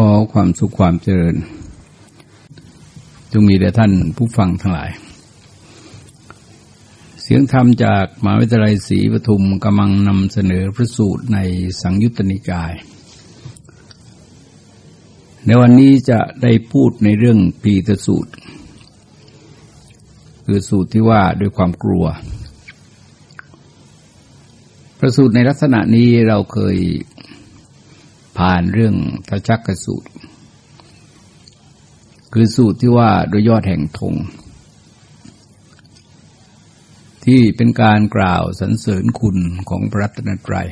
ขอความสุขความเจริญ จงมีแด่ท่านผู้ฟังทั้งหลาย เสียงธรรมจากมหาวิทยาลัยศรีปทุมกำลังนำเสนอพระสูตรในสังยุตตนิกาย ในวันนี้จะได้พูดในเรื่องปีตสูตร คือสูตรที่ว่าด้วยความกลัว พระสูตรในลักษณะนี้เราเคย ผ่านเรื่องทชักกสูตร คือสูตรที่ว่าโดยยอดแห่งธงที่เป็นการกล่าวสรรเสริญคุณของพระรัตนตรัย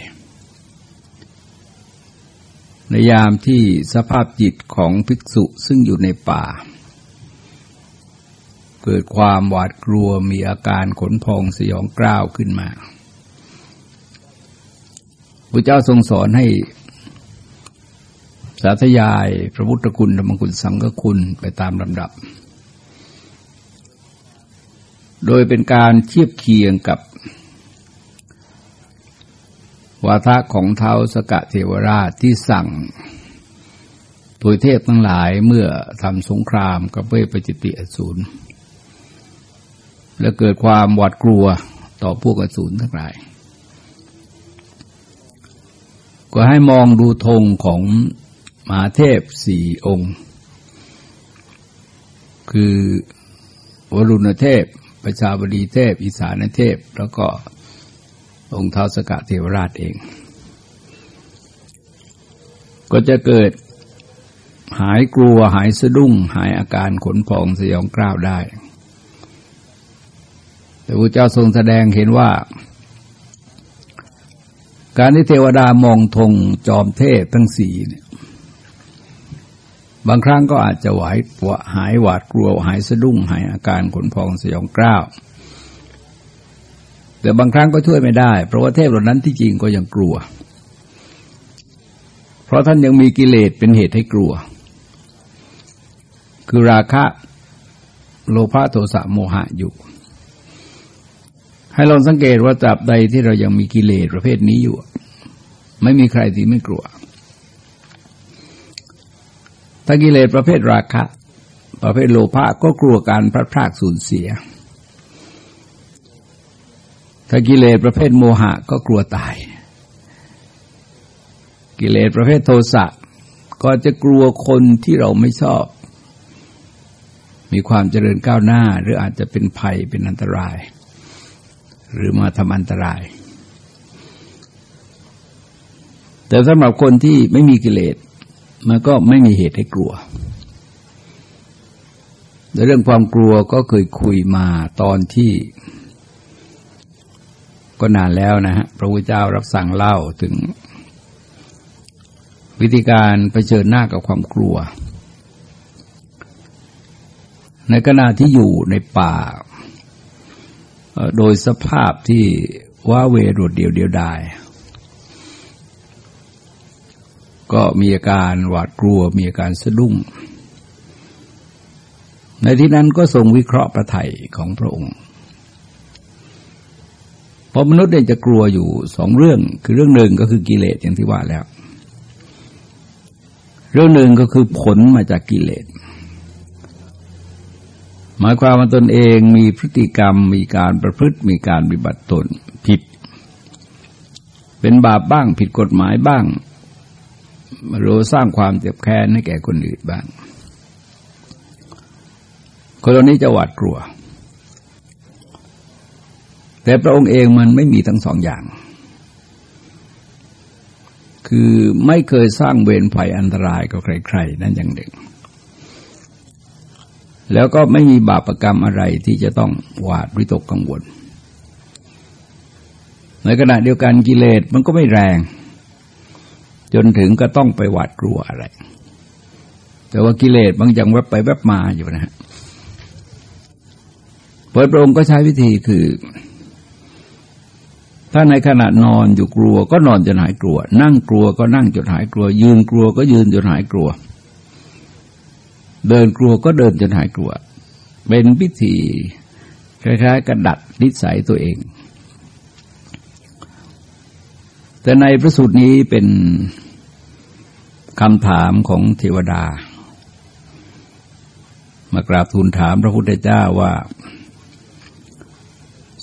ในยามที่สภาพจิตของภิกษุซึ่งอยู่ในป่า เกิดความหวาดกลัวมีอาการขนพองสยองกล้าวขึ้นมาพระเจ้าทรงสอนให้ สาธยาย พระพุทธคุณธรรมคุณสังฆคุณไปตามลำดับ โดยเป็นการเทียบเคียงกับ วาทะของเท้าสกะเทวราชที่สั่งตัวเทพทั้งหลายเมื่อทำสงครามกับเวปจิติอสูรและเกิดความหวาดกลัวต่อพวกอสูรทั้งหลาย ก็ให้มองดูธงของ มหาเทพสี่องค์ คือวรุณเทพ ประชาบดีเทพ อิสานเทพ แล้วก็องค์ท้าวสกะเทวราชเอง ก็จะเกิดหายกลัวหายสะดุ้ง หายอาการขนพองสยองกล้าวได้ แต่พระเจ้าทรงแสดงเห็นว่า การที่เทวดามองธงจอมเทพทั้งสี่เนี่ย บางครั้งก็อาจจะไหวปวหายหวาดกลัวหายสะดุ้งหายอาการขนพองสยองกล้าวแต่บางครั้งก็ช่วยไม่ได้ เพราะว่าเทพเหล่านั้นที่จริงก็ยังกลัว เพราะท่านยังมีกิเลสเป็นเหตุให้กลัว คือราคะโลภะโทสะโมหะอยู่ ให้ลองสังเกตว่าตราบใดที่เรายังมีกิเลสประเภทนี้อยู่ ไม่มีใครที่ไม่กลัว ถ้ากิเลสประเภทราคะ ประเภทโลภะก็กลัวการพลาดพลาดสูญเสีย ถ้ากิเลสประเภทโมหะก็กลัวตาย กิเลสประเภทโทสะก็จะกลัวคนที่เราไม่ชอบ มีความเจริญก้าวหน้า หรืออาจจะเป็นภัยเป็นอันตราย หรือมาทำอันตราย แต่สำหรับคนที่ไม่มีกิเลส มันก็ไม่มีเหตุให้กลัวในเรื่องความกลัวก็เคยคุยมาตอนที่ ก็นานแล้วนะฮะพระพุทธเจ้ารับสั่งเล่าถึง วิธีการไปเชิญหน้ากับความกลัว ในขณะที่อยู่ในป่า โดยสภาพที่ว่าเวรดเดียวเดียวดาย ก็มีอาการหวาดกลัวมีอาการสะดุ้ง ในที่นั้นก็ทรงวิเคราะห์ประไถของพระองค์เพราะมนุษย์เนี่ยจะกลัวอยู่สองเรื่อง คือเรื่องหนึ่งก็คือกิเลสอย่างที่ว่าแล้ว เรื่องหนึ่งก็คือผลมาจากกิเลส หมายความว่าตนเองมีพฤติกรรมมีการประพฤติมีการปฏิบัติตนผิด เป็นบาปบ้างผิดกฎหมายบ้าง มารู้สร้างความเจ็บแค้นให้แก่คนอื่นบ้าง คนเหล่านี้จะหวาดกลัว แต่พระองค์เองมันไม่มีทั้งสองอย่าง คือไม่เคยสร้างเวรภัยอันตรายกับใครๆ นั่นอย่างหนึ่ง แล้วก็ไม่มีบาปรกรรมอะไรที่จะต้องหวาดวิตกกังวลในขณะเดียวกันกิเลสมันก็ไม่แรง จนถึงก็ต้องไปหวาดกลัวอะไร แต่ว่ากิเลสบางอย่างแวบไปแวบมาอยู่นะฮะพระองค์ก็ใช้วิธีคือ ถ้าในขณะนอนอยู่กลัวก็นอนจนหายกลัว นั่งกลัวก็นั่งจนหายกลัว ยืนกลัวก็ยืนจนหายกลัว เดินกลัวก็เดินจนหายกลัว เป็นวิธีคล้ายๆกระดัดนิสัยตัวเอง แต่ในพระสูตรนี้เป็น คำถามของเทวดา มากราบทูลถามพระพุทธเจ้าว่า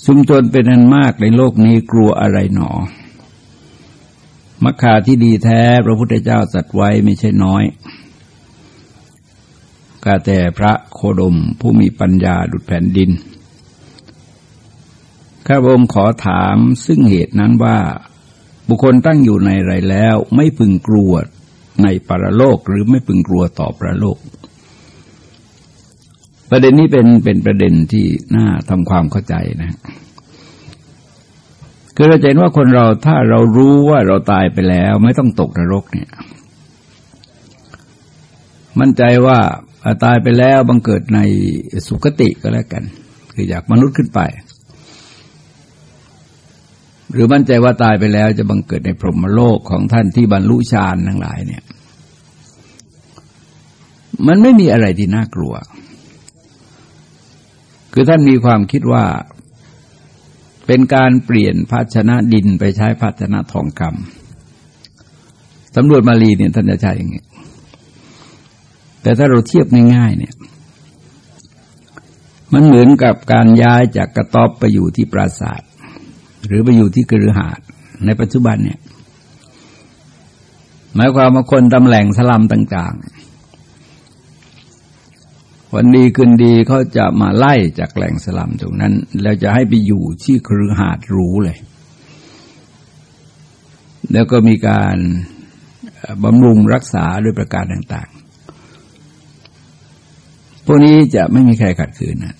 ชุมชนเป็นอันมากในโลกนี้กลัวอะไรหนอ มัคคาที่ดีแท้ พระพุทธเจ้าสัตว์ไว้ไม่ใช่น้อยกาแต่พระโคดมผู้มีปัญญาดุจแผ่นดิน ข้าพระองค์ขอถามซึ่งเหตุนั้นว่า บุคคลตั้งอยู่ในไรแล้ว ไม่พึงกลัว ในปรโลกหรือไม่พึงกลัวต่อปรโลก ประเด็นนี้เป็นเป็นประเด็นที่น่าทำความเข้าใจนะคือเราเห็นว่าคนเราถ้าเรารู้ว่าเราตายไปแล้ว ไม่ต้องตกนรกเนี่ย มั่นใจว่าตายไปแล้วบังเกิดในสุคติก็แล้วกัน คืออยากมนุษย์ขึ้นไป หรือมั่นใจว่าตายไปแล้วจะบังเกิดในพรหมโลกของท่านที่บรรลุฌานทั้งหลายเนี่ย มันไม่มีอะไรที่น่ากลัว คือท่านมีความคิดว่าเป็นการเปลี่ยนภาชนะดินไปใช้ภาชนะทองคำสำรวจมาลีเนี่ยท่านจะใช้อย่างนี้แต่ถ้าเราเทียบง่ายๆเนี่ย มันเหมือนกับการย้ายจากกระต๊อบไปอยู่ที่ปราสาท หรือไปอยู่ที่กระหาดในปัจจุบันเนี่ย หมายความว่าคนตำแหน่งสลัมต่าง ๆ วันดีคืนดีเขาจะมาไล่จากแหล่งสลัมตรงนั้น แล้วจะให้ไปอยู่ที่ครือหาดรู้เลย แล้วก็มีการบำรุงรักษาด้วยประการต่าง ๆ พวกนี้จะไม่มีใครขัดขืนนะ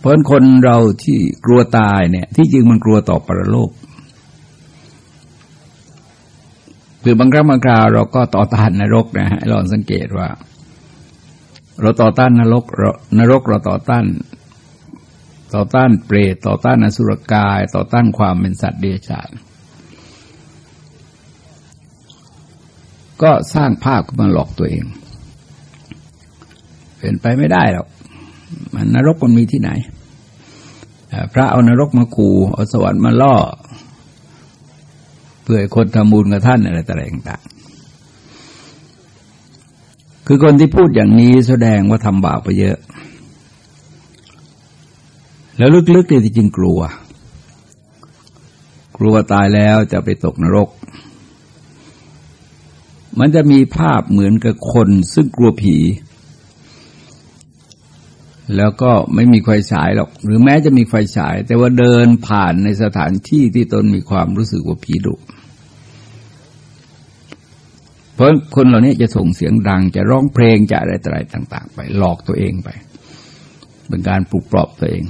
เพราะคนเราที่กลัวตายเนี่ย ที่จริงมันกลัวต่อปรโลกคือบางครั้งบางคราวเราก็ต่อต้านนรกนะฮะลองสังเกตว่า เราต่อต้านนรกเรานรกเราต่อต้าน ต่อต้านเปรตต่อต้านอสุรกาย ต่อต้านความเป็นสัตว์เดรัจฉานก็สร้างภาพมาหลอกตัวเอง เป็นไปไม่ได้หรอก มันนรกมันมีที่ไหน พระเอานรกมาขู่เอาสวรรค์มาล่อ เพื่อคนทำบุญกับท่านอะไรต่างๆคือคนที่พูดอย่างนี้แสดงว่าทำบาปไปเยอะ แล้วลึกๆเนี่ยจริงกลัว กลัวตายแล้วจะไปตกนรก มันจะมีภาพเหมือนกับคนซึ่งกลัวผี แล้วก็ไม่มีไฟฉายหรอก หรือแม้จะมีไฟฉาย แต่ว่าเดินผ่านในสถานที่ที่ตนมีความรู้สึกว่าผีดุเพราะคนเหล่านี้จะส่งเสียงดังจะร้องเพลงจะอะไรต่าง ๆ ไป หลอกตัวเองไป เป็นการปลุกปลอบตัวเอง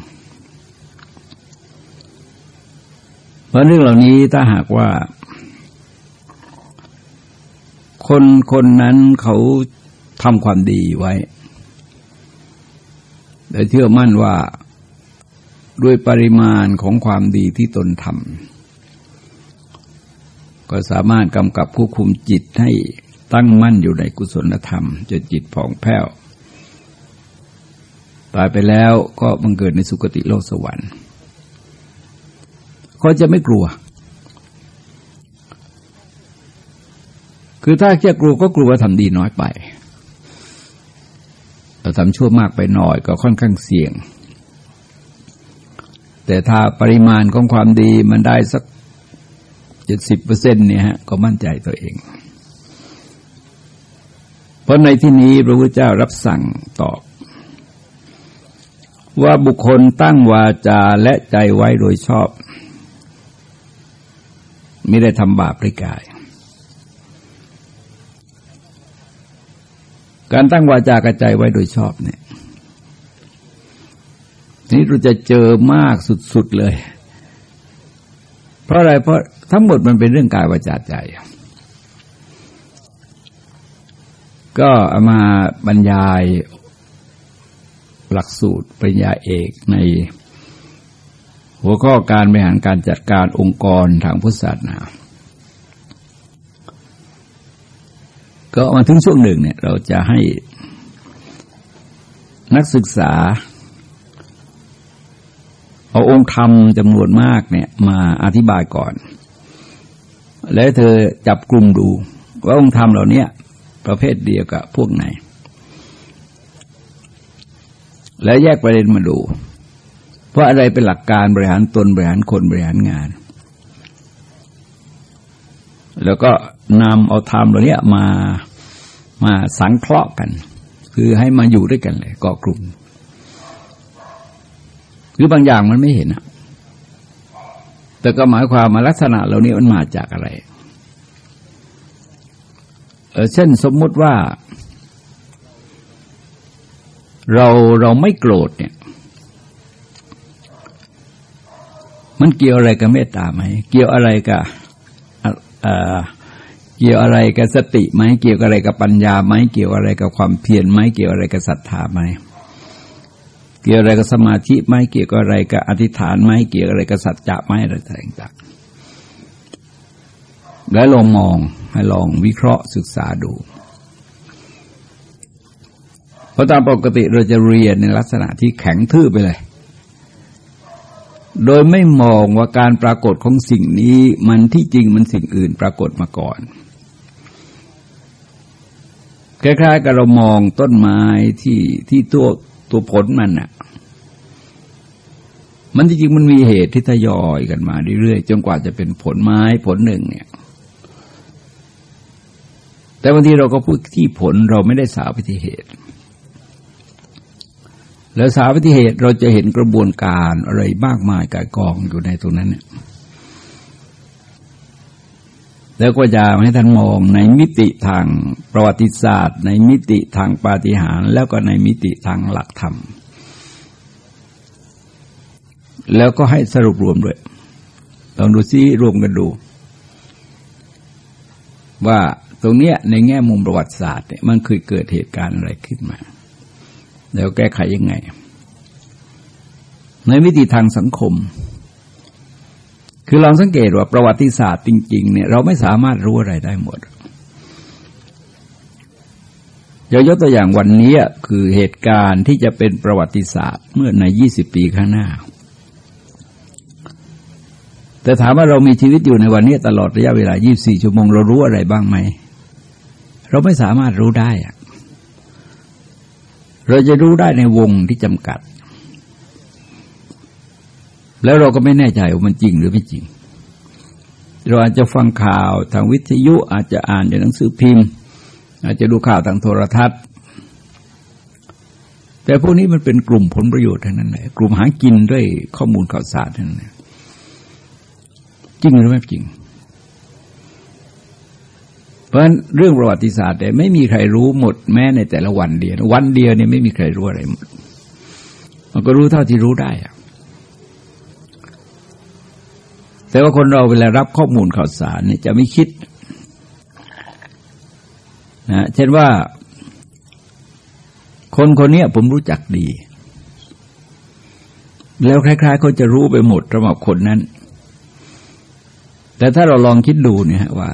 เพราะเรื่องเหล่านี้ถ้าหากว่า คนคนนั้นเขาทำความดีไว้ แต่เชื่อมั่นว่าด้วยปริมาณของความดีที่ตนทำก็สามารถกำกับควบคุมจิตให้ตั้งมั่นอยู่ในกุศลธรรมจนจิตผ่องแผ้วตายไปแล้วก็บังเกิดในสุคติโลกสวรรค์เขาจะไม่กลัว คือถ้าแค่กลัวก็กลัวว่าทำดีน้อยไป เราทำชั่วมากไปหน่อยก็ค่อนข้างเสี่ยง แต่ถ้าปริมาณของความดีมันได้สักเจ็ดสิบเปอร์เซ็นต์เนี่ยฮะก็มั่นใจตัวเอง เพราะในที่นี้พระพุทธเจ้ารับสั่งตอบ ว่าบุคคลตั้งวาจาและใจไว้โดยชอบ ไม่ได้ทำบาปริกาย การตั้งวาจากระใจไว้โดยชอบเนี่ยนี้เราจะเจอมากสุดๆเลย เพราะอะไรเพราะทั้งหมดมันเป็นเรื่องกายวาจาใจ ก็เอามาบรรยายหลักสูตรปริญญาเอกในหัวข้อการบริหารการจัดการองค์กรทางพุทธศาสนา ก็มาถึงช่วงหนึ่งเนี่ย เราจะให้นักศึกษา เอาองค์ธรรมจำนวนมากเนี่ย มาอธิบายก่อน แล้วเธอจับกลุ่มดู ว่าองค์ธรรมเหล่านี้ประเภทเดียวกับพวกไหน แล้วแยกประเด็นมาดู เพราะอะไรเป็นหลักการบริหารตนบริหารคนบริหารงาน แล้วก็นำเอาธรรมเหล่านี้มามาสังเคราะห์กัน คือให้มาอยู่ด้วยกันเลยเกาะกลุ่มคือบางอย่างมันไม่เห็นอะแต่ก็หมายความมาลักษณะเหล่านี้มันมาจากอะไรเออเช่นสมมุติว่า เราเราไม่โกรธเนี่ย มันเกี่ยวอะไรกับเมตตาไหม เกี่ยวอะไรกับ เกี่ยวอะไรกับสติไหมเกี่ยวอะไรกับปัญญาไหมเกี่ยวอะไรกับความเพียรไหมเกี่ยวอะไรกับศรัทธาไหมเกี่ยวอะไรกับสมาธิไหมเกี่ยวกับอะไรกับอธิษฐานไหมเกี่ยวอะไรกับสัจจะไหมอะไรต่างๆแล้วลองมองให้ลองวิเคราะห์ศึกษาดูเพราะตามปกติเราจะเรียนในลักษณะที่แข็งทื่อไปเลย โดยไม่มองว่าการปรากฏของสิ่งนี้มันที่จริงมันสิ่งอื่นปรากฏมาก่อน คล้ายๆกับเรามองต้นไม้ที่ที่ตัวตัวผลมันอะมันจริงๆมันมีเหตุที่ทยอยกันมาเรื่อยๆจนกว่าจะเป็นผลไม้ผลหนึ่งเนี่ย แต่บางทีเราก็พูดที่ผลเราไม่ได้สาวไปที่เหตุ แล้วสาวิธีเหตุเราจะเห็นกระบวนการอะไรมากมายกายกองอยู่ในตรงนั้นเนี่ยแล้วก็จะให้ท่านมองในมิติทางประวัติศาสตร์ ในมิติทางปาฏิหาริย์แล้วก็ในมิติทางหลักธรรม แล้วก็ให้สรุปรวมด้วยลองดูซิรวมกันดู ว่าตรงเนี้ยในแง่มุมประวัติศาสตร์เนี่ยมันเคยเกิดเหตุการณ์อะไรขึ้นมา แล้วแก้ไขยังไง ในวิธีทางสังคม คือลองสังเกตว่าประวัติศาสตร์จริง ๆ เนี่ยเราไม่สามารถรู้อะไรได้หมดยกตัวอย่างวันนี้คือเหตุการณ์ที่จะเป็นประวัติศาสตร์เมื่อในยี่สิบปีข้างหน้า แต่ถามว่าเรามีชีวิตอยู่ในวันนี้ตลอดระยะเวลา 24 ชั่วโมง เรารู้อะไรบ้างไหม เราไม่สามารถรู้ได้อะ เราจะรู้ได้ในวงที่จำกัด แล้วเราก็ไม่แน่ใจว่ามันจริงหรือไม่จริง เราอาจจะฟังข่าวทางวิทยุอาจจะอ่านในหนังสือพิมพ์ อาจจะดูข่าวทางโทรทัศน์ แต่พวกนี้มันเป็นกลุ่มผลประโยชน์ทั้งนั้นเลยกลุ่มหากินด้วยข้อมูลข่าวสารทั้งนั้นจริงหรือไม่จริง เพราะฉะนั้นเรื่องประวัติศาสตร์แต่ยไม่มีใครรู้หมดแม้ในแต่ละวันเดียววันเดียวเนี่ยไม่มีใครรู้อะไรหมด มันก็รู้เท่าที่รู้ได้อะแต่ว่าคนเราเวลารับข้อมูลข่าวสารเนี่ยจะไม่คิดนะเช่นว่า คนคนนี้ผมรู้จักดี แล้วคล้ายๆเขาจะรู้ไปหมดสำหรับคนนั้น แต่ถ้าเราลองคิดดูเนี่ยว่า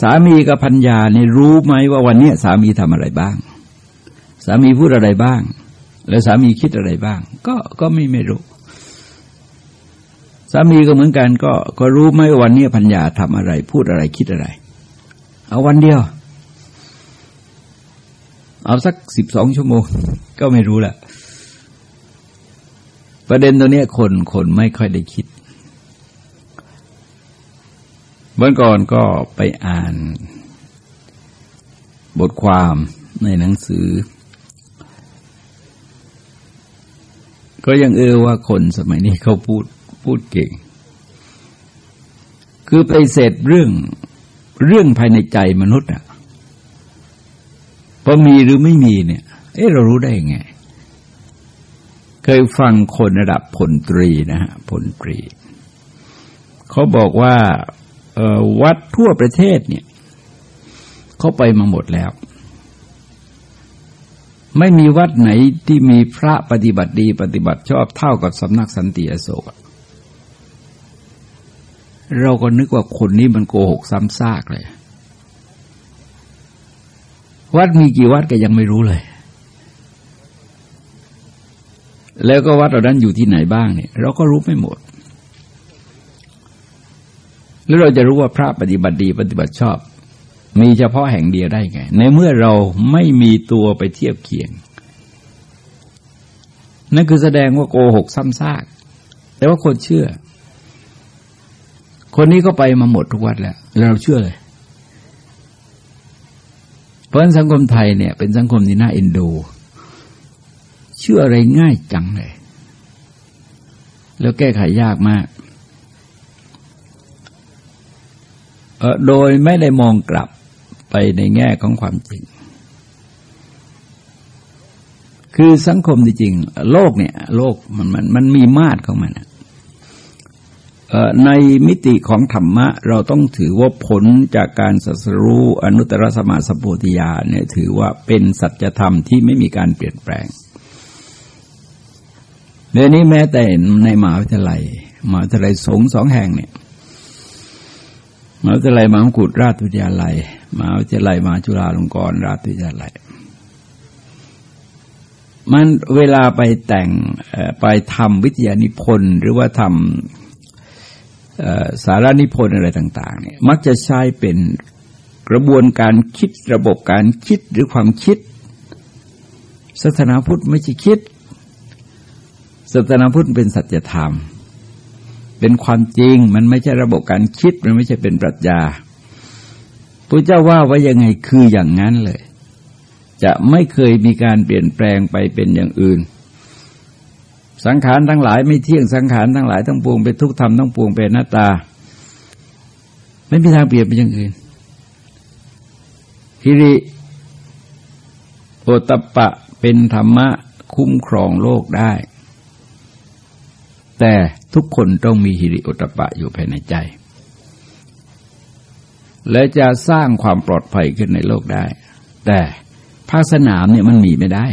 สามีกับพัญญาเนี่ยรู้ไหมว่าวันนี้สามีทำอะไรบ้าง สามีพูดอะไรบ้าง แล้วสามีคิดอะไรบ้าง ก็ก็ไม่ไม่รู้ สามีก็เหมือนกัน ก็ก็รู้ไหมว่าวันนี้พัญญาทำอะไร พูดอะไรคิดอะไร เอาวันเดียว เอาสักสิบสองชั่วโมง ก็ไม่รู้แหละประเด็นตัวนี้คนคนไม่ค่อยได้คิด เมื่อก่อนก็ไปอ่าน บทความในหนังสือ ก็ยังเออว่าคนสมัยนี้เขาพูดพูดเก่ง คือไปเสร็จเรื่องเรื่องภายในใจมนุษย์อะพอมีหรือไม่มีเนี่ย เอ๊ะเรารู้ได้ยังไง เคยฟังคนระดับผลตรีนะฮะผลตรี เขาบอกว่า วัดทั่วประเทศเนี่ยเขาไปมาหมดแล้ว ไม่มีวัดไหนที่มีพระปฏิบัติดีปฏิบัติชอบเท่ากับสำนักสันติอโศกเราก็นึกว่าคนนี้มันโกหกซ้ำซากเลย วัดมีกี่วัดก็ยังไม่รู้เลย แล้วก็วัดเรานั้นอยู่ที่ไหนบ้างเนี่ย เราก็รู้ไม่หมด แล้วเราจะรู้ว่าพระปฏิบัติดีปฏิบัติชอบ มีเฉพาะแห่งเดียวได้ไง ในเมื่อเราไม่มีตัวไปเทียบเคียง นั่นคือแสดงว่าโกหกซ้ำซาก แต่ว่าคนเชื่อ คนนี้ก็ไปมาหมดทุกวัดแล้วเราเชื่อเลย เพราะสังคมไทยเนี่ย เป็นสังคมที่น่าเอ็นดู เชื่ออะไรง่ายจังเลย แล้วแก้ไขยากมาก โดยไม่ได้มองกลับไปในแง่ของความจริง คือสังคมจริงโลกเนี่ย โลกมันมันมันมีมาตรของมันในมิติของธรรมะ เราต้องถือว่าผลจากการสัสรู้อนุตตรสมาสปุติยาเนี่ยถือว่าเป็นสัจธรรมที่ไม่มีการเปลี่ยนแปลงเดี๋ยวนี้แม้แต่ในมหาวิทยาลัยมหาวิทยาลัยสงสองแห่งเนี่ย มหาวิทยาลัยมหากุฎราชวิทยาลัยมหาวิทยาลัยมหาจุฬาลงกรณราชวิทยาลัย มันเวลาไปแต่งไปทำวิทยานิพนธ์หรือว่าทำสารานิพนธ์อะไรต่างๆเนี่ยมักจะใช้เป็นกระบวนการคิดระบบการคิดหรือความคิดศาสนาพุทธไม่ใช่คิดศาสนาพุทธเป็นสัจธรรม เป็นความจริง มันไม่ใช่ระบบการคิด มันไม่ใช่เป็นปรัชญาพระเจ้าว่าว่ายังไงคืออย่างนั้นเลย จะไม่เคยมีการเปลี่ยนแปลงไปเป็นอย่างอื่น สังขารทั้งหลายไม่เที่ยงสังขารทั้งหลายทั้งปวงเป็นทุกธรรมทั้งปวงเป็นหน้าตา ไม่มีทางเปลี่ยนไปอย่างอื่นฮิริโอตปะเป็นธรรมะคุ้มครองโลกได้ แต่ ทุกคนต้องมีหิริโอตปะอยู่ภายในใจ และจะสร้างความปลอดภัยขึ้นในโลกได้ แต่ภาคสนามเนี่ยมันมีไม่ได้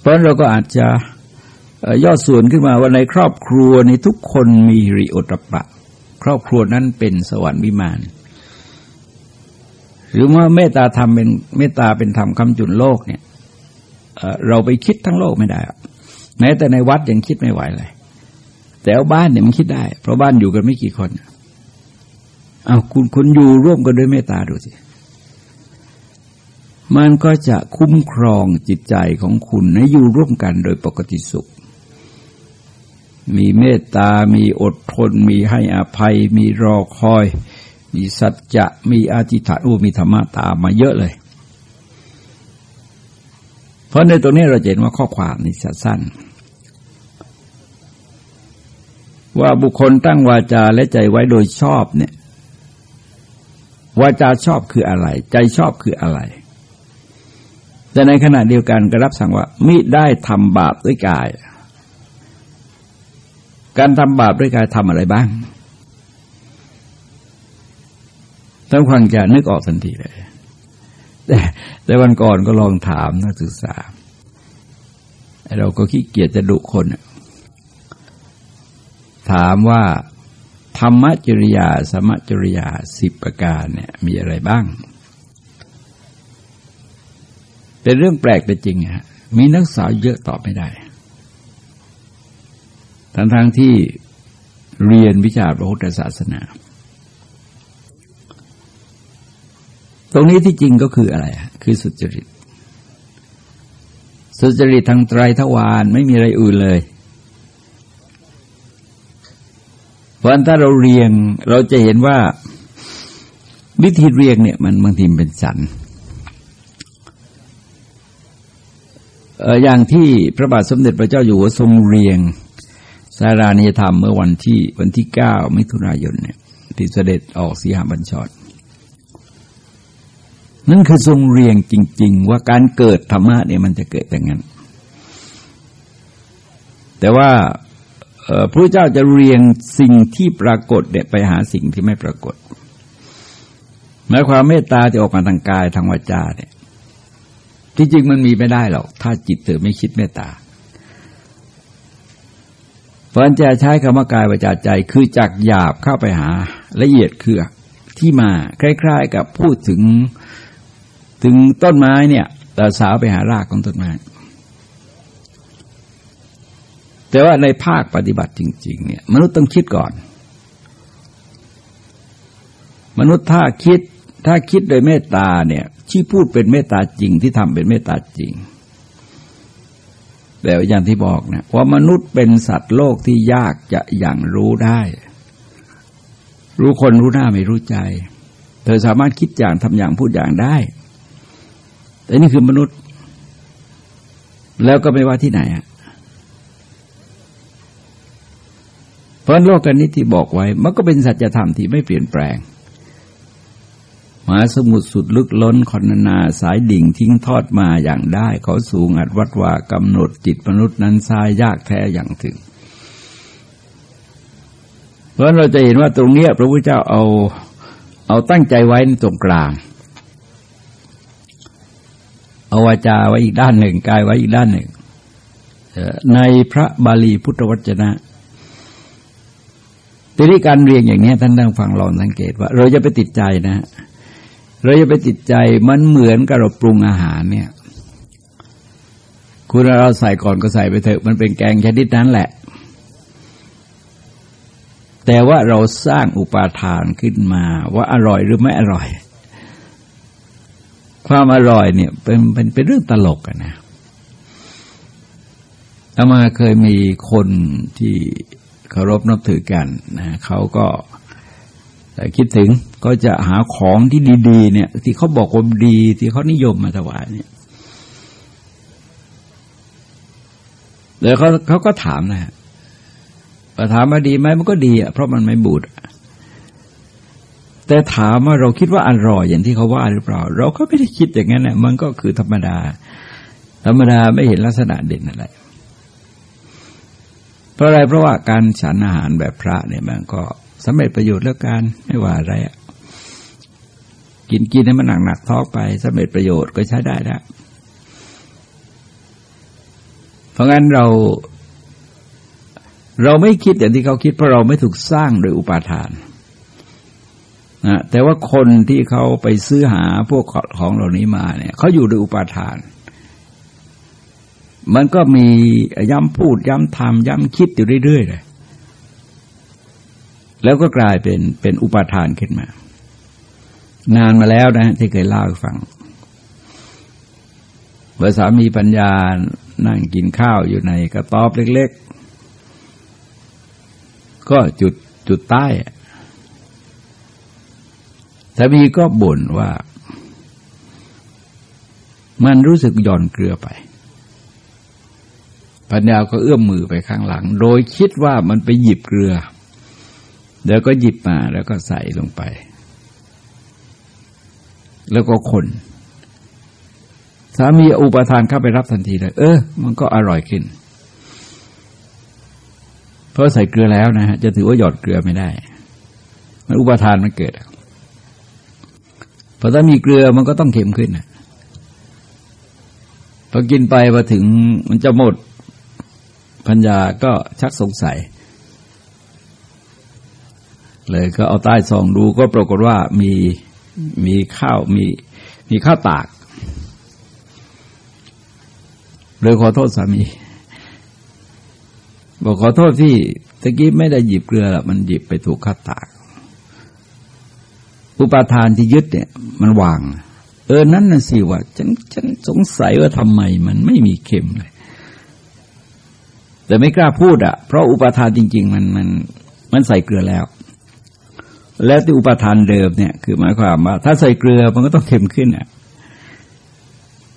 เพราะเราก็อาจจะย่อส่วนขึ้นมาว่าในครอบครัวในทุกคนมีหิริโอตปะ ครอบครัวนั้นเป็นสวรรค์วิมานหรือว่าเมตตาธรรมเป็นเมตตาเป็นธรรมคำจุนโลกเนี่ยเราไปคิดทั้งโลกไม่ได้ แม้แต่ในวัดยังคิดไม่ไหวเลย แต่บ้านเนี่ยมันคิดได้ เพราะบ้านอยู่กันไม่กี่คนเอาคุณคุณอยู่ร่วมกันด้วยเมตตาดูสิมันก็จะคุ้มครองจิตใจของคุณให้อยู่ร่วมกันโดยปกติสุข มีเมตตา มีอดทน มีให้อภัย มีรอคอย มีสัจจะ มีอาธิฐานโอ้มีธรรมะตามมาเยอะเลย เพราะในตรงนี้เราเห็นว่าข้อความนี้สั้น ว่าบุคคลตั้งวาจาและใจไว้โดยชอบเนี่ยวาจาชอบคืออะไร ใจชอบคืออะไร แต่ในขณะเดียวกันก็รับสั่งว่ามิได้ทำบาปด้วยกาย การทำบาปด้วยกายทำอะไรบ้างท่านฟังจะนึกออกทันทีเลย แต่แต่วันก่อนก็ลองถามนักศึกษาเราก็ขี้เกียจจะดุคน ถามว่าธรรมจริยา สมจริยาสิบประการเนี่ย มีอะไรบ้าง เป็นเรื่องแปลกแต่จริงฮะมีนักศึกษาเยอะตอบไม่ได้ ทั้งทางที่เรียนวิชาพระพุทธศาสนา ตรงนี้ที่จริงก็คืออะไร คือสุจริต สุจริตทางไตรทวารไม่มีอะไรอื่นเลย เพราะถ้าเราเรียงเราจะเห็นว่าวิธีเรียงเนี่ยมันบางทีเป็นสันอย่างที่พระบาทสมเด็จพระเจ้าอยู่หัวทรงเรียงสารานิยธรรมเมื่อวันที่วันที่เก้ามิถุนายนเนี่ยที่เสด็จออกสีหบัญชร นั่นคือทรงเรียงจริง ๆ ว่าการเกิดธรรมะเนี่ยมันจะเกิดอย่างนั้น แต่ว่าพระเจ้าจะเรียงสิ่งที่ปรากฏเด็ไปหาสิ่งที่ไม่ปรากฏหมายความเมตตาจะออกมาทางกายทางวาจาเนี่ย ที่จริงมันมีไม่ได้หรอก ถ้าจิตเธอไม่คิดเมตตาเพราะจะใช้คำว่ากายวาจาใจคือจากหยาบเข้าไปหาละเอียดคือที่มาคล้าย ๆ กับพูดถึง ถึงต้นไม้เนี่ยแต่สาวไปหารากของต้นไม้ แต่ว่าในภาคปฏิบัติจริง ๆ เนี่ย มนุษย์ต้องคิดก่อน มนุษย์ถ้าคิดถ้าคิดโดยเมตตาเนี่ยที่พูดเป็นเมตตาจริงที่ทำเป็นเมตตาจริงแบบอย่างที่บอกนะว่ามนุษย์เป็นสัตว์โลกที่ยากจะอย่างรู้ได้ รู้คนรู้หน้าไม่รู้ใจ เธอสามารถคิดอย่างทำอย่างพูดอย่างได้ แต่นี่คือมนุษย์ แล้วก็ไม่ว่าที่ไหนอะเพราะโลกกันนี้ที่บอกไว้ มันก็เป็นสัจธรรมที่ไม่เปลี่ยนแปลงมหาสมุทรสุดลึกล้นคอนนาสายดิ่งทิ้งทอดมาอย่างได้ เขาสูงอัดวัดว่ากำหนดจิตมนุษย์นั้นทรายยากแท้อย่างถึง เพราะเราจะเห็นว่าตรงนี้พระพุทธเจ้าเอาเอาตั้งใจไว้ในตรงกลาง เอาวาจาไว้อีกด้านหนึ่งกายไว้อีกด้านหนึ่ง ในพระบาลีพุทธวจนะทีนี้การเรียงอย่างนี้ท่านต้องฟังลองสังเกตว่า เราจะไปติดใจนะ เราจะไปติดใจมันเหมือนกับเราปรุงอาหารเนี่ย คุณเราใส่ก่อนก็ใส่ไปเถอะ มันเป็นแกงชนิดนั้นแหละ แต่ว่าเราสร้างอุปาทานขึ้นมาว่าอร่อยหรือไม่อร่อย ความอร่อยเนี่ยเป็นเป็นเป็นเรื่องตลกอะนะอามาเคยมีคนที่เคารพนับถือกันนะเขาก็คิดถึงก็จะหาของที่ดีๆเนี่ย ที่เขาบอกว่าดีที่เขานิยมมาถวายเนี่ยแล้วเขาเขาก็ถามนะถามว่าดีไหมมันก็ดีอะเพราะมันไม่บูด แต่ถามว่าเราคิดว่าอร่อยอย่างที่เขาว่าหรือเปล่า เราก็ไม่ได้คิดอย่างนั้นน่ะมันก็คือธรรมดา ธรรมดาไม่เห็นลักษณะเด่นอะไรเพราะอะไรเพราะว่าการฉันอาหารแบบพระเนี่ยมันก็สำเร็จประโยชน์แล้วกันไม่ว่าอะไรกินกินให้มันหนักหนักท้องไปสำเร็จประโยชน์ก็ใช้ได้แล้วเพราะงั้นเราเราไม่คิดอย่างที่เขาคิดเพราะเราไม่ถูกสร้างโดยอุปาทาน นะแต่ว่าคนที่เขาไปซื้อหาพวกของเหล่านี้มาเนี่ยเขาอยู่โดยอุปาทาน มันก็มีย้ำพูดย้ำทำย้ำคิดอยู่เรื่อยๆเลยแล้วก็กลายเป็นเป็นอุปาทานขึ้นมา นานมาแล้วนะที่เคยเล่าให้ฟังว่าสามีปัญญานั่งกินข้าวอยู่ในกระต๊อบเล็ก ๆ ก็จุดจุดใต้ สามีก็บ่นว่า มันรู้สึกหย่อนเกลือไป ปัญญาก็เอื้อมมือไปข้างหลัง โดยคิดว่ามันไปหยิบเกลือเดี๋ยวก็หยิบมาแล้วก็ใส่ลงไป แล้วก็คน สามีอุปทานเข้าไปรับทันทีเลย เออ มันก็อร่อยขึ้น เพราะใส่เกลือแล้วนะฮะจะถือว่าหยอดเกลือไม่ได้ มันอุปทานมันเกิด พอถ้ามีเกลือมันก็ต้องเค็มขึ้นนะพอกินไปพอถึงมันจะหมดพัญญาก็ชักสงสัย เลยก็เอาใต้ซองดูก็ปรากฏว่ามีมีข้าวมีมีข้าวตากเลยขอโทษสามี บอกขอโทษที่ตะกี้ไม่ได้หยิบเกลือละมันหยิบไปถูกข้าวตาก อุปาทานที่ยึดเนี่ย มันวาง เออนั่นน่ะสิว่าฉันฉันสงสัยว่าทำไมมันไม่มีเค็มเลย แต่ไม่กล้าพูดอะ่ะ เพราะอุปาทานจริง ๆ มันมันมันใส่เกลือแล้ว แล้วที่อุปทานเดิมเนี่ย คือหมายความว่า ถ้าใส่เกลือมันก็ต้องเค็มขึ้นอะ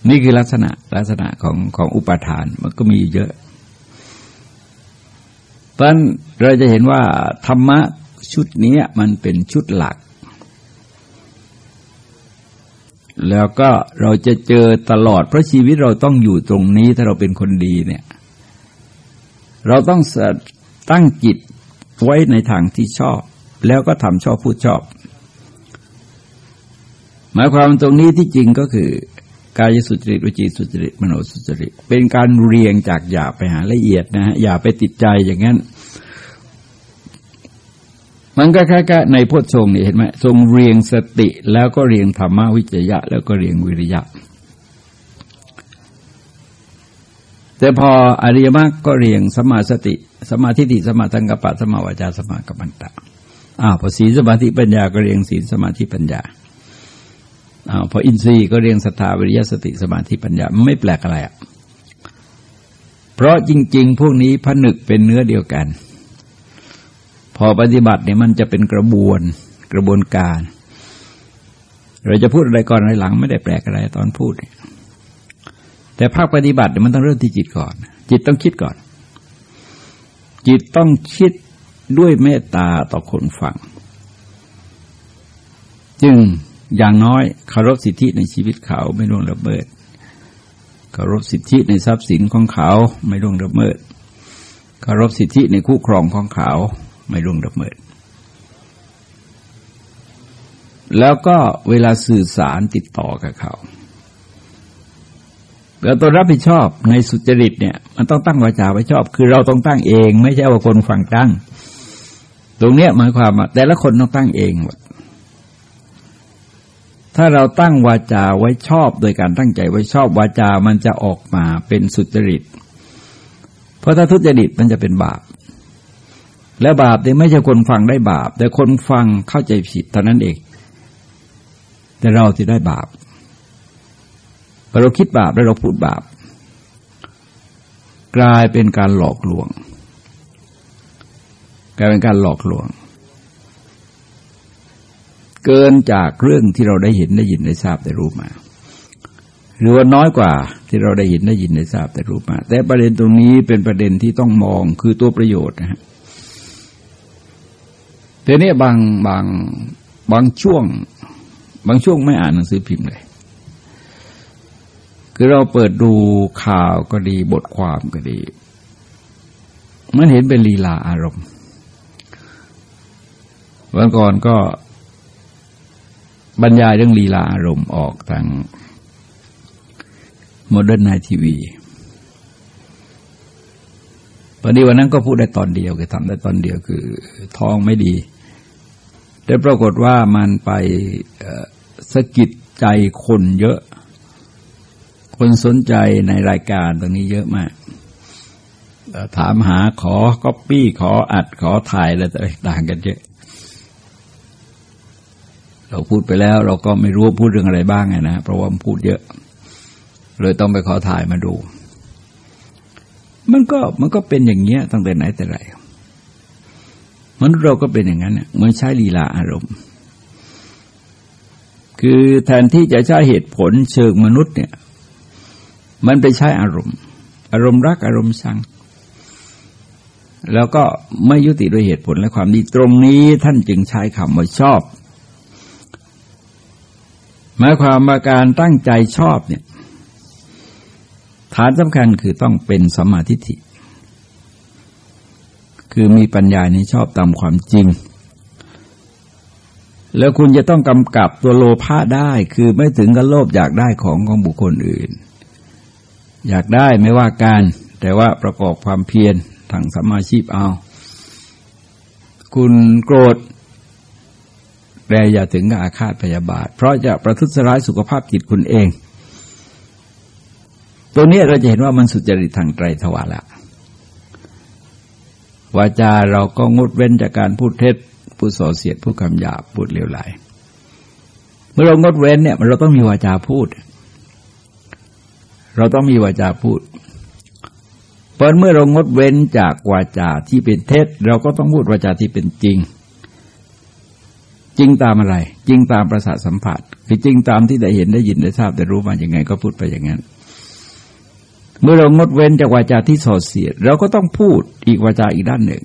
นี่คือลักษณะลักษณะของของอุปทานมันก็มีเยอะ เพราะเราจะเห็นว่าธรรมะชุดนี้มันเป็นชุดหลัก แล้วก็เราจะเจอตลอด เพราะชีวิตเราต้องอยู่ตรงนี้ถ้าเราเป็นคนดีเนี่ย เราต้องตั้งจิตไว้ในทางที่ชอบ แล้วก็ทำชอบพูดชอบ หมายความตรงนี้ที่จริงก็คือกายสุจริตวิจีสุจริตมโนสุจริต เป็นการเรียงจากหยาบไปหาละเอียดนะฮะอย่าไปติดใจอย่างนั้น มันก็แค่ในพุทธงนี่เห็นไหมทรงเรียงสติแล้วก็เรียงธรรมวิจยะ แล้วก็เรียงวิริยะ แต่พออริยมรรคก็เรียงสมาสติสมาธิฏฐิสมาตังกปะสมาวจาสมากัมมันตะอ้าวพอศีลสมาธิปัญญาก็เรียงศีลสมาธิปัญญาอ้าวพออินทรีย์ก็เรียงศรัทาวิริยสติสมาธิปัญญาไม่แปลกอะไรอะเพราะจริง ๆ พวกนี้ผนึกเป็นเนื้อเดียวกัน พอปฏิบัติเนี่ยมันจะเป็นกระบวนกระบวนการ เราจะพูดอะไรก่อนอะไรหลังไม่ได้แปลกอะไรตอนพูด แต่ภาคปฏิบัติเนี่ยมันต้องเริ่มที่จิตก่อน จิตต้องคิดก่อน จิตต้องคิดด้วยเมตตาต่อคนฟัง จึงอย่างน้อยเคารพสิทธิในชีวิตเขาไม่ล่วงละเมิดเคารพสิทธิในทรัพย์สินของเขาไม่ล่วงละเมิดเคารพสิทธิในคู่ครองของเขา ไม่ล่วงละเมิด แล้วก็เวลาสื่อสารติดต่อกับเขาเราตัวรับผิดชอบในสุจริตเนี่ย มันต้องตั้งวาจาไว้ชอบ คือเราต้องตั้งเอง ไม่ใช่ว่าคนฟังตั้ง ตรงเนี้ยหมายความว่าแต่ละคนต้องตั้งเองหมดถ้าเราตั้งวาจาไว้ชอบ โดยการตั้งใจไว้ชอบวาจามันจะออกมาเป็นสุจริต เพราะถ้าทุจริตมันจะเป็นบาป และบาปเนี่ยไม่ใช่คนฟังได้บาป แต่คนฟังเข้าใจผิดเท่านั้นเอง แต่เราที่ได้บาปพอเราคิดบาปแล้วเราพูดบาป กลายเป็นการหลอกลวง กลายเป็นการหลอกลวง เกินจากเรื่องที่เราได้เห็นได้ยินได้ทราบได้รู้มา หรือว่าน้อยกว่าที่เราได้เห็นได้ยินได้ทราบได้รู้มา แต่ประเด็นตรงนี้เป็นประเด็นที่ต้องมองคือตัวประโยชน์นะฮะ แต่นี้บางบางบางช่วง บางช่วงไม่อ่านหนังสือพิมพ์เลย คือเราเปิดดูข่าวก็ดีบทความก็ดี มันเห็นเป็นลีลาอารมณ์วันก่อนก็บรรยายเรื่องลีลาอารมณ์ออกทางโมเดิร์นไนน์ทีวีพอดีวันนั้นก็พูดได้ตอนเดียวคือทำได้ตอนเดียวคือท้องไม่ดี แต่ปรากฏว่ามันไปสะกิดใจคนเยอะ คนสนใจในรายการตรงนี้เยอะมาก ถามหาขอก๊อปปี้ขออัดขอถ่ายอะไรต่างกันเยอะ เราพูดไปแล้วเราก็ไม่รู้พูดเรื่องอะไรบ้างไงนะ เพราะว่าพูดเยอะ เลยต้องไปขอถ่ายมาดู มันก็มันก็เป็นอย่างเงี้ยตั้งแต่ไหนแต่ไร มนุษย์เราก็เป็นอย่างนั้นเนี่ยเหมือนใช้ลีลาอารมณ์ คือแทนที่จะใช้เหตุผลเชิงมนุษย์เนี่ย มันไปใช้อารมณ์ อารมณ์รักอารมณ์ชัง แล้วก็ไม่ยุติด้วยเหตุผลและความดีตรงนี้ท่านจึงใช้คำว่าชอบหมายความว่าการตั้งใจชอบเนี่ย ฐานสำคัญคือต้องเป็นสมาธิิ คือมีปัญญาในชอบตามความจริง แล้วคุณจะต้องกำกับตัวโลภะได้คือไม่ถึงกับโลภอยากได้ของของบุคคลอื่น อยากได้ไม่ว่าการ แต่ว่าประกอบความเพียรทางสมาชีพเอา คุณโกรธแต่อย่าถึงกับอาฆาตพยาบาท เพราะจะประทุษร้ายสุขภาพจิตคุณเอง ตัวนี้เราจะเห็นว่ามันสุจริตทางไตรทวารละ วาจาเราก็งดเว้นจากการพูดเท็จพูดส่อเสียดพูดคำหยาบพูดเลวไหล เมื่อเรางดเว้นเนี่ยเราต้องมีวาจาพูด เราต้องมีวาจาพูดเพราะเมื่อเรางดเว้นจากวาจาที่เป็นเท็จ เราก็ต้องพูดวาจาที่เป็นจริง จริงตามอะไร จริงตามประสาทสัมผัสคือจริงตามที่ได้เห็นได้ยินได้ทราบได้รู้มาอย่างไง ก็พูดไปอย่างนั้น เมื่อเรางดเว้นจากวาจาที่ส่อเสียด เราก็ต้องพูดอีกวาจาอีกด้านหนึ่ง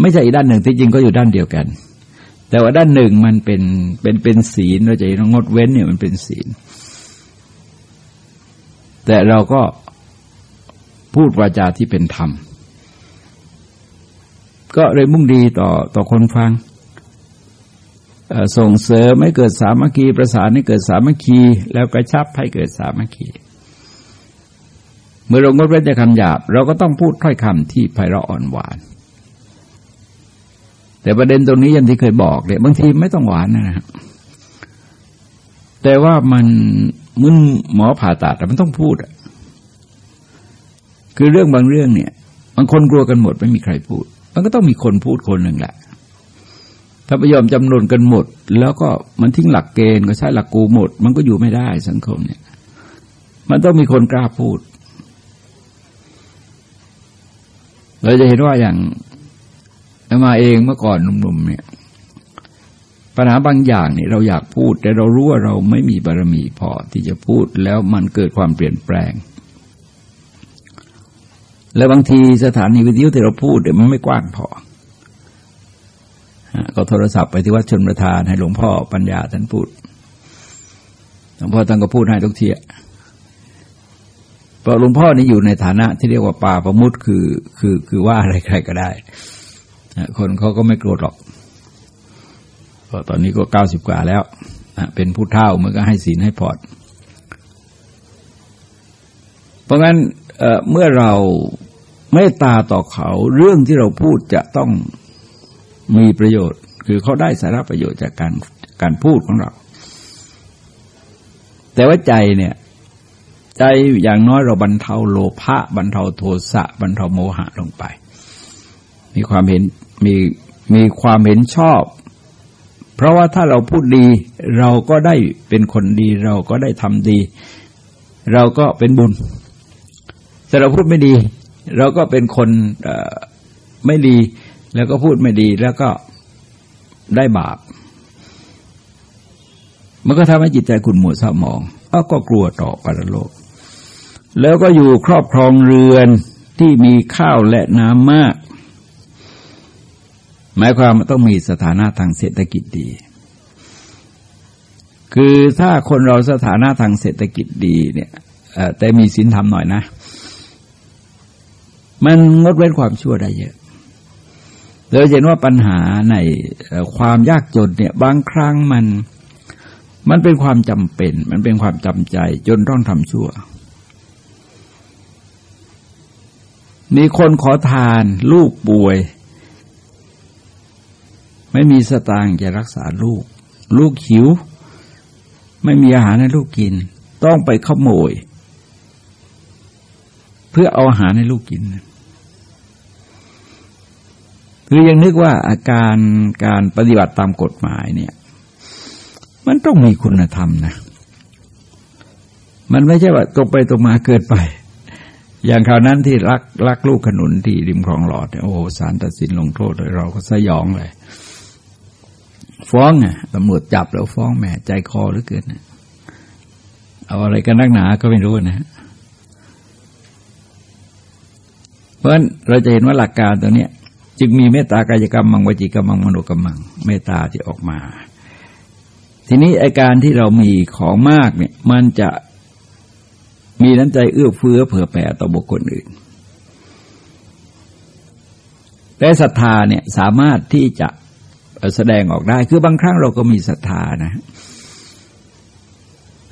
ไม่ใช่อีกด้านหนึ่งที่จริงก็อยู่ด้านเดียวกัน แต่ว่าด้านหนึ่งมันเป็นเป็นเป็นศีลเราจะเห็นงดเว้นเนี่ยมันเป็นศีล แต่เราก็พูดวาจาที่เป็นธรรม ก็เลยมุ่งดีต่อต่อคนฟังส่งเสริมให้เกิดสามัคคีประสานให้เกิดสามัคคี แล้วกระชับให้เกิดสามัคคี เมื่อเรางดเว้นจากคำหยาบ เราก็ต้องพูดถ้อยคำที่ไพเราะอ่อนหวาน แต่ประเด็นตรงนี้อย่างที่เคยบอกเนี่ยบางทีไม่ต้องหวานนะครับแต่ว่ามันมึนหมอผ่าตัดมันต้องพูดคือเรื่องบางเรื่องเนี่ยบางคนกลัวกันหมดไม่มีใครพูด มันก็ต้องมีคนพูดคนหนึ่งแหละ ถ้าไปยอมจำนวนกันหมด แล้วก็มันทิ้งหลักเกณฑ์ก็ใช้หลักกูหมด มันก็อยู่ไม่ได้สังคมเนี่ย มันต้องมีคนกล้าพูด เราจะเห็นว่าอย่างมาเองเมื่อก่อนหนุ่มๆเนี่ย ปัญหาบางอย่างเนี่ยเราอยากพูด แต่เรารู้ว่าเราไม่มีบารมีพอที่จะพูดแล้วมันเกิดความเปลี่ยนแปลง แล้วบางทีสถานีวิทยุที่เราพูดเดี๋ยวมันไม่กว้างพอก็โทรศัพท์ไปที่วัดชนประธานให้หลวงพ่อปัญญาท่านพูดหลวงพ่อท่านก็พูดให้ทุกทีเพราะหลวงพ่อนี่อยู่ในฐานะที่เรียกว่าป่าประมุตคือคือคือว่าอะไรใครก็ได้ คนเขาก็ไม่โกรธหรอกตอนนี้ก็เก้าสิบกว่าแล้วเป็นผู้เฒ่ามันก็ให้ศีลให้พอด เพราะงั้นเเมื่อเราเมตตาต่อเขาเรื่องที่เราพูดจะต้องมีประโยชน์ คือเขาได้สาระประโยชน์จากการการพูดของเรา แต่ว่าใจเนี่ย ใจอย่างน้อยเราบรรเทาโลภะบรรเทาโทสะบรรเทาโมหะลงไป มีความเห็นมีมีความเห็นชอบ เพราะว่าถ้าเราพูดดีเราก็ได้เป็นคนดีเราก็ได้ทำดี เราก็เป็นบุญ แต่เราพูดไม่ดี เราก็เป็นคนไม่ดี แล้วก็พูดไม่ดีแล้วก็ได้บาป มันก็ทำให้จิตใจขุ่นหมัวเศร้าหมองก็กลัวต่อปรโลก แล้วก็อยู่ครอบครองเรือนที่มีข้าวและน้ำมาก หมายความว่าต้องมีสถานะทางเศรษฐกิจดี คือถ้าคนเราสถานะทางเศรษฐกิจดีเนี่ยแต่มีศีลธรรมหน่อยนะ มันงดเว้นความชั่วได้เยอะเราเห็นว่าปัญหาในความยากจนเนี่ยบางครั้งมัน มันเป็นความจำเป็น มันเป็นความจำใจจนต้องทำชั่ว มีคนขอทานลูกป่วย ไม่มีสตางค์จะรักษาลูก ลูกหิว ไม่มีอาหารให้ลูกกิน ต้องไปขโมย เพื่อเอาอาหารให้ลูกกินคือยังนึกว่าอาการการปฏิบัติตามกฎหมายเนี่ย มันต้องมีคุณธรรมนะ มันไม่ใช่ว่าตกไปตกมาเกิดไป อย่างคราวนั้นที่รักรักลูกขนุนที่ริมคลองหลอดโอ้สารตัดสินลงโทษเลยเราก็สยองเลย ฟ้องอะตำรวจจับแล้วฟ้องแม่ใจคอหรือเกินเอาอะไรกันนักหนาก็ไม่รู้นะเพราะฉะนั้นเราจะเห็นว่าหลักการตัวเนี้ยจึงมีเมตตากายกรรมมังวจิกรรมมังมโนกรรมังเมตตาที่ออกมา ทีนี้อาการที่เรามีของมากเนี่ย มันจะ มีน้ำใจเอื้อเฟื้อเผื่อแผ่ต่อบุคคลอื่น แต่ศรัทธาเนี่ยสามารถที่จะแสดงออกได้ คือบางครั้งเราก็มีศรัทธานะ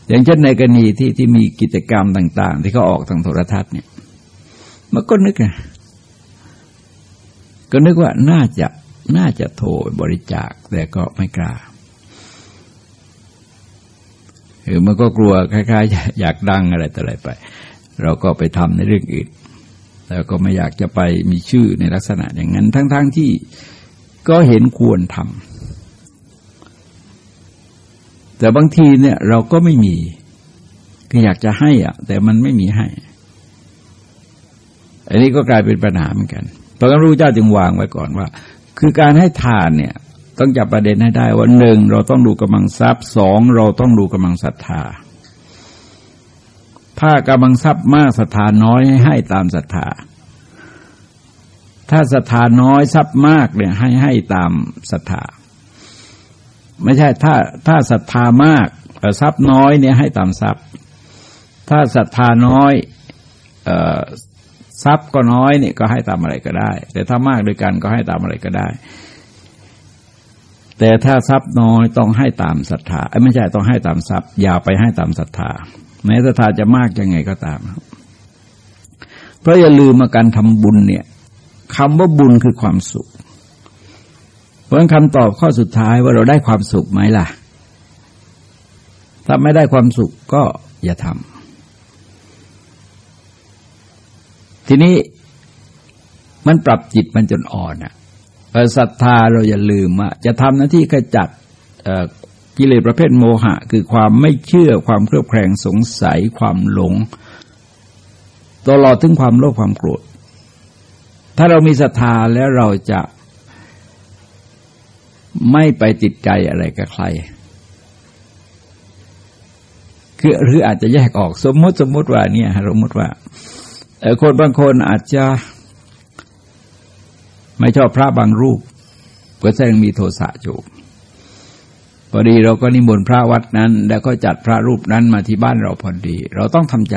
อย่างเช่นในกรณีที่ที่มีกิจกรรมต่าง ๆ ที่เขาออกทางโทรทัศน์เนี่ยมันก็นึกไงก็นึกว่าน่าจะน่าจะโทรบริจาคแต่ก็ไม่กล้า หรือมันก็กลัวคล้ายๆ อยากดังอะไรต่ออะไรไป เราก็ไปทำในเรื่องอื่นแล้วก็ไม่อยากจะไปมีชื่อในลักษณะอย่างนั้น ทั้งๆทที่ก็เห็นควรทำแต่บางทีเนี่ยเราก็ไม่มีก็อยากจะให้อะแต่มันไม่มีให้ อันนี้ก็กลายเป็นปัญหาเหมือนกัน เพระรู้เจ้าจึงวางไว้ก่อนว่า คือการให้ทานเนี่ย ต้องจับประเด็นให้ได้ว่าหนึ่งเราต้องดูกำลังทรัพย์สองเราต้องดูกำลังศรัทธา ถ้ากำลังทรัพย์มากศรัทธาน้อยให้ให้ตามศรัทธา ถ้าศรัทธาน้อยทรัพย์มากเนี่ยให้ให้ตามศรัทธา ไม่ใช่ถ้าถ้าศรัทธามากทรัพย์น้อยเนี่ยให้ตามทรัพย์ ถ้าศรัทธาน้อยทรัพย์ก็น้อยเนี่ยก็ให้ตามอะไรก็ได้ แต่ถ้ามากด้วยกันก็ให้ตามอะไรก็ได้ แต่ถ้าทรัพย์น้อยต้องให้ตามศรัทธาไม่ใช่ต้องให้ตามทรัพย์ อย่าไปให้ตามศรัทธาแม้ศรัทธาจะมากยังไงก็ตาม เพราะอย่าลืมมาการทำบุญเนี่ยคำว่าบุญคือความสุข เพราะคำตอบข้อสุดท้ายว่าเราได้ความสุขไหมล่ะ ถ้าไม่ได้ความสุขก็อย่าทำทีนี้มันปรับจิตมันจนอ่อนอะ ศรัทธาเราอย่าลืมว่าจะทำหน้าที่ขจัดกิเลสประเภทโมหะ คือความไม่เชื่อความเครือบแคลงสงสัยความหลง ตลอดถึงความโลภความโกรธ ถ้าเรามีศรัทธาแล้วเราจะไม่ไปติดใจอะไรกับใคร คือหรืออาจจะแยกออกสมมติสมมติว่าเนี่ยสมมติว่าคนบางคนอาจจะ ไม่ชอบพระบางรูปก็แสดงมีโทสะจูพอดีเราก็นิมนต์พระวัดนั้น แล้วก็จัดพระรูปนั้นมาที่บ้านเราพอดี เราต้องทำใจ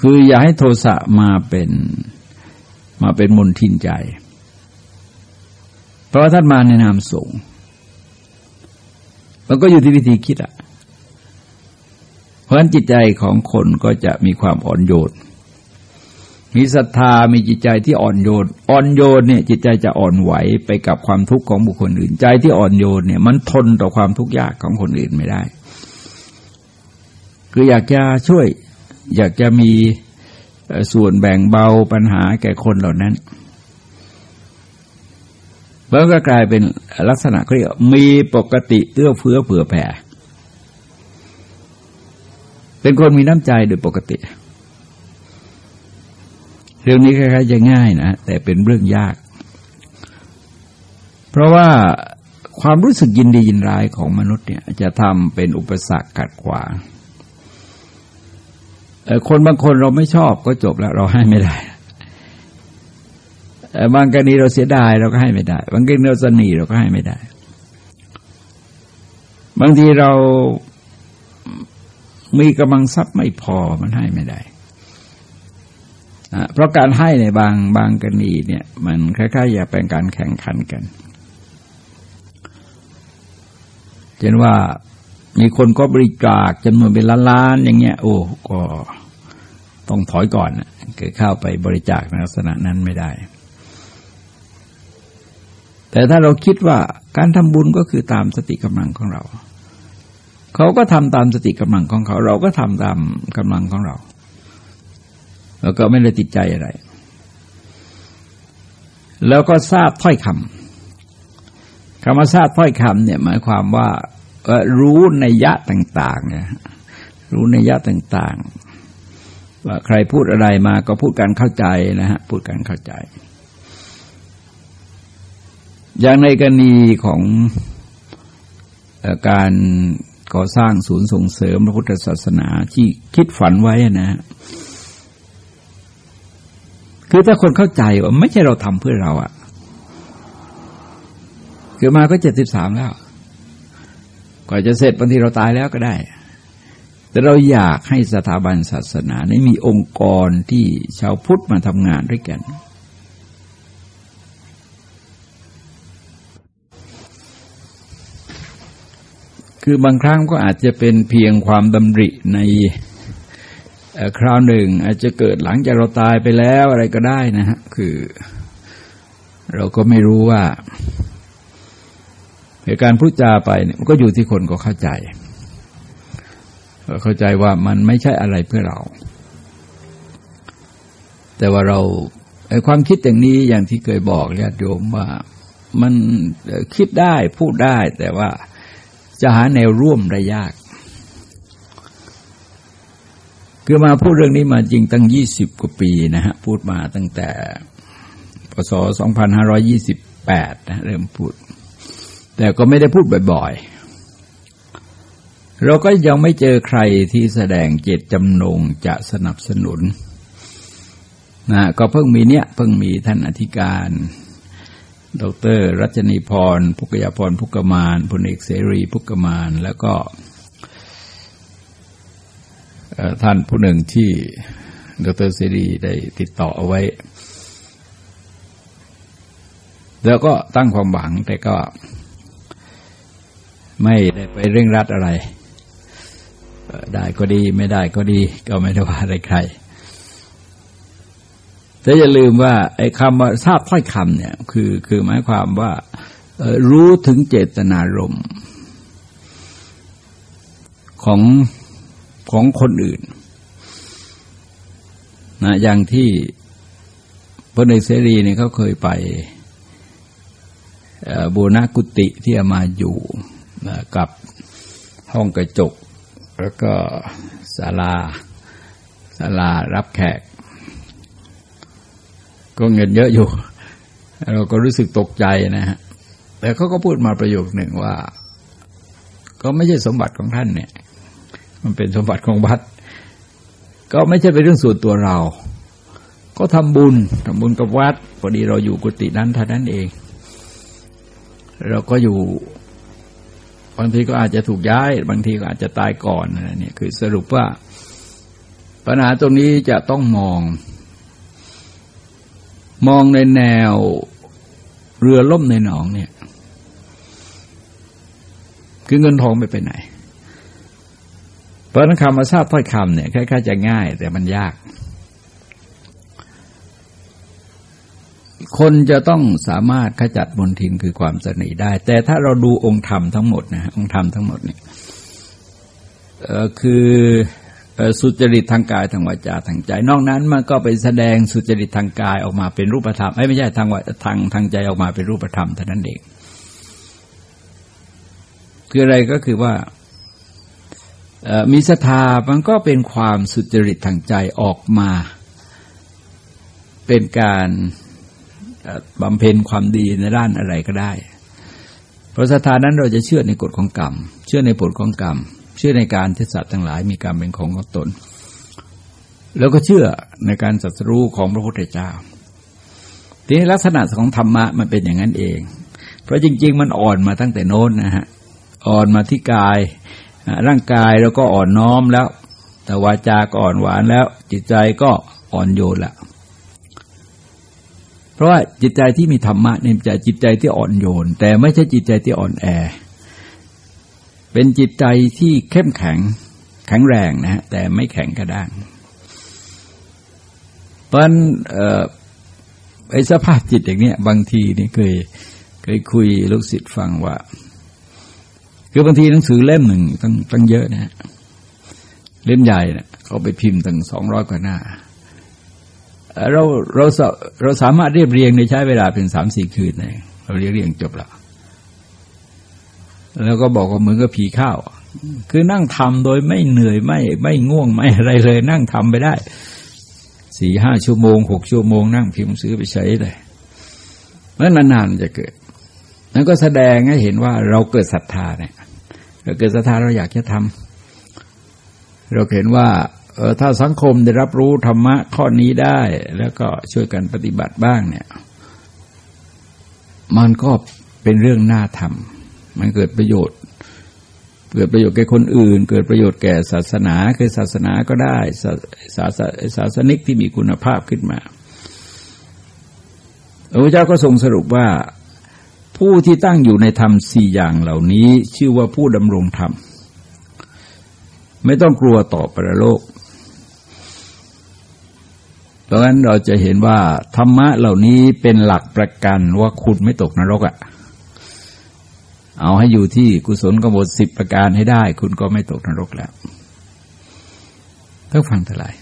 คืออย่าให้โทสะมาเป็นมาเป็นมนทินใจ เพราะว่าท่านมาในนามสงฆ์มันก็อยู่ที่วิธีคิดอะเพราะฉะนั้นจิตใจของคนก็จะมีความอ่อนโยน มีศรัทธามีจิตใจที่อ่อนโยนอ่อนโยนเนี่ยจิตใจจะอ่อนไหวไปกับความทุกข์ของบุคคลอื่น ใจที่อ่อนโยนเนี่ยมันทนต่อความทุกข์ยากของคนอื่นไม่ได้ คืออยากจะช่วย อยากจะมีส่วนแบ่งเบาปัญหาแก่คนเหล่านั้นแล้วก็กลายเป็นลักษณะเขาเรียกมีปกติเอื้อเฟื้อเผื่อแผ่ เป็นคนมีน้ำใจโดยปกติ เรื่องนี้คล้ายๆจะง่ายนะแต่เป็นเรื่องยาก เพราะว่าความรู้สึกยินดียินร้ายของมนุษย์เนี่ยจะทำเป็นอุปสรรคกัดขวางคนบางคนเราไม่ชอบก็จบแล้ว เราให้ไม่ได้บางกรณีเราเสียดายเราก็ให้ไม่ได้ บางกรณีเราสนีเราก็ให้ไม่ได้ บางทีเรามีกำลังทรัพย์ไม่พอมันให้ไม่ได้ เพราะการให้ในบางบางกรณีเนี่ย มันคล้ายๆอย่าเป็นการแข่งขันกันเช่นว่ามีคนก็บริจาคจำนวนเป็นล้านๆอย่างเงี้ย โอ้ก็ต้องถอยก่อนเกิดเข้าไปบริจาคในลักษณะนั้นไม่ได้ แต่ถ้าเราคิดว่าการทำบุญก็คือตามสติกำลังของเรา เขาก็ทำตามสติกำลังของเขา เราก็ทำตามกำลังของเรา แล้วก็ไม่ได้ติดใจอะไร แล้วก็ทราบถ้อยคำคำว่าทราบถ้อยคำเนี่ย หมายความว่ารู้ในยะต่าง ๆ เนี่ย รู้ในยะต่าง ๆ ว่าใครพูดอะไรมาก็พูดกันเข้าใจนะฮะพูดกันเข้าใจ อย่างในกรณีของการก่อสร้างศูนย์ส่งเสริมพระพุทธศาสนาที่คิดฝันไว้นะ คือถ้าคนเข้าใจว่าไม่ใช่เราทำเพื่อเราอะคือมาก็เจ็ดสิบสามแล้วก่อนจะเสร็จบางทีเราตายแล้วก็ได้ แต่เราอยากให้สถาบันศาสนานี้มีองค์กรที่ชาวพุทธมาทำงานด้วยกัน คือบางครั้งก็อาจจะเป็นเพียงความดำริใน คราวหนึ่ง อาจจะเกิดหลังจากเราตายไปแล้วอะไรก็ได้นะฮะคือ เราก็ไม่รู้ว่าเหตุการณ์พูดจาไปเนี่ยมันก็อยู่ที่คนก็เข้าใจ เข้าใจว่ามันไม่ใช่อะไรเพื่อเรา แต่ว่าเราไอ้ความคิดอย่างนี้อย่างที่เคยบอกญาติโยมว่ามันคิดได้พูดได้แต่ว่าจะหาแนวร่วมได้ยาก คือมาพูดเรื่องนี้มาจริงตั้งยี่สิบกว่าปีนะฮะ พูดมาตั้งแต่พศสองพันห้าร้อยี่สิบแปดนะเริ่มพูด แต่ก็ไม่ได้พูดบ่อยๆ เราก็ยังไม่เจอใครที่แสดงเจตจำนงจะสนับสนุนนะก็เพิ่งมีเนี้ยเพิ่งมีท่านอธิการ ดร รัชนีพร พุกยาพรพุกมานพลเอกเสรีพุกมานแล้วก็ ท่านผู้หนึ่งที่ดรเสรีได้ติดต่อเอาไว้ แล้วก็ตั้งความหวังแต่ก็ไม่ได้ไปเร่งรัดอะไร ได้ก็ดีไม่ได้ก็ดี ก็ไม่ได้ว่าอะไรใคร แต่อย่าลืมว่าไอ้คำว่าทราบถ้อยคำเนี่ย คือคือหมายความว่า รู้ถึงเจตนารมณ์ของ ของคนอื่นนะอย่างที่พระในเสรีเนี่ยเขาเคยไปบูรณกุติที่มาอยู่กับห้องกระจก แล้วก็ศาลาศาลารับแขก ก็เงินเยอะอยู่ เราก็รู้สึกตกใจนะฮะแต่เขาก็พูดมาประโยคหนึ่งว่า ก็ไม่ใช่สมบัติของท่านเนี่ย มันเป็นสมบัติของวัด ก็ไม่ใช่เป็นเรื่องส่วนตัวเรา ก็ทำบุญทำบุญกับวัดพอดีเราอยู่กุฏินั้นเท่านั้นเอง เราก็อยู่บางทีก็อาจจะถูกย้าย บางทีก็อาจจะตายก่อนนะเนี่ยคือสรุปว่า ปัญหาตรงนี้จะต้องมอง มองในแนวเรือล่มในหนองเนี่ย คือเงินทองไม่ไปไหน เพราะนั้นคำมาทราบถ้อยคำเนี่ยคล้ายๆจะง่าย แต่มันยาก คนจะต้องสามารถขจัดมนทินคือความสนิได้ แต่ถ้าเราดูองค์ธรรมทั้งหมดนะองค์ธรรมทั้งหมดเนี่ยคือสุจริตทางกายทางวาจาทางใจ นอกนั้นมันก็ไปแสดงสุจริตทางกายออกมาเป็นรูปธรรมไม่ใช่ทางวาทางทางใจออกมาเป็นรูปธรรมเท่านั้นเองคืออะไรก็คือว่า มีศรัทธามันก็เป็นความสุจริตทางใจออกมา เป็นการบำเพ็ญความดีในด้านอะไรก็ได้ เพราะศรัทธานั้นเราจะเชื่อในกฎของกรรม เชื่อในผลของกรรม เชื่อในการที่สัตว์ทั้งหลายมีกรรมเป็นของของตน แล้วก็เชื่อในการสัตรูของพระพุทธเจ้า ทีนี้ลักษณะของธรรมะมันเป็นอย่างนั้นเอง เพราะจริง ๆ มันอ่อนมาตั้งแต่โน้นนะฮะ อ่อนมาที่กาย ร่างกายแล้วก็อ่อนน้อมแล้ว แต่วาจาก็อ่อนหวานแล้ว จิตใจก็อ่อนโยนละเพราะว่าจิตใจที่มีธรรมะเนี่ยจะจิตใจที่อ่อนโยน แต่ไม่ใช่จิตใจที่อ่อนแอ เป็นจิตใจที่เข้มแข็งแข็งแรงนะฮะแต่ไม่แข็งกระด้างเพราะฉะนั้นไอ้สภาพจิตอย่างเนี้ยบางทีนี่เคยเคยคุยลูกศิษย์ฟังว่า คือบางทีหนังสือเล่มหนึ่งตั้งตั้งเยอะนะเล่มใหญ่เนะเขาไปพิมพ์ตั้งสองร้อยกว่าหน้า เราเราเราสามารถเรียบเรียงในใช้เวลาเป็นสามสี่คืนเลยเราเรียบเรียงจบล้วแล้วก็บอกว่าเหมือนกับผีข้าว คือนั่งทำโดยไม่เหนื่อยไม่ไม่ง่วงไม่อะไรเลย นั่งทำไปได้สี่ห้าชั่วโมงหกชั่วโมงนั่งพิมพ์ซื้อไปใช้เลยเมื่อนานๆจะเกิด นั้นก็แสดงให้เห็นว่าเราเกิดศรัทธาเนี่ยเราเกิดศรัทธาเราอยากจะทำเราเห็นว่าเออถ้าสังคมได้รับรู้ธรรมะข้อนี้ได้ แล้วก็ช่วยกันปฏิบัติบ้างเนี่ย มันก็เป็นเรื่องน่าทำมันเกิดประโยชน์ เกิดประโยชน์แก่คนอื่น เกิดประโยชน์แก่ศาสนาคือศาสนาก็ได้ศาศาศาสนิกที่มีคุณภาพขึ้นมาพระเจ้าก็ทรงสรุปว่า ผู้ที่ตั้งอยู่ในธรรมสี่อย่างเหล่านี้ ชื่อว่าผู้ดำรงธรรม ไม่ต้องกลัวต่อประโลกดังนั้นเราจะเห็นว่า ธรรมะเหล่านี้เป็นหลักประกันว่าคุณไม่ตกนรกอะ่ะ เอาให้อยู่ที่กุศลกบฏสิบประการให้ได้ คุณก็ไม่ตกนรกแล้วต้องฟังเทลายเ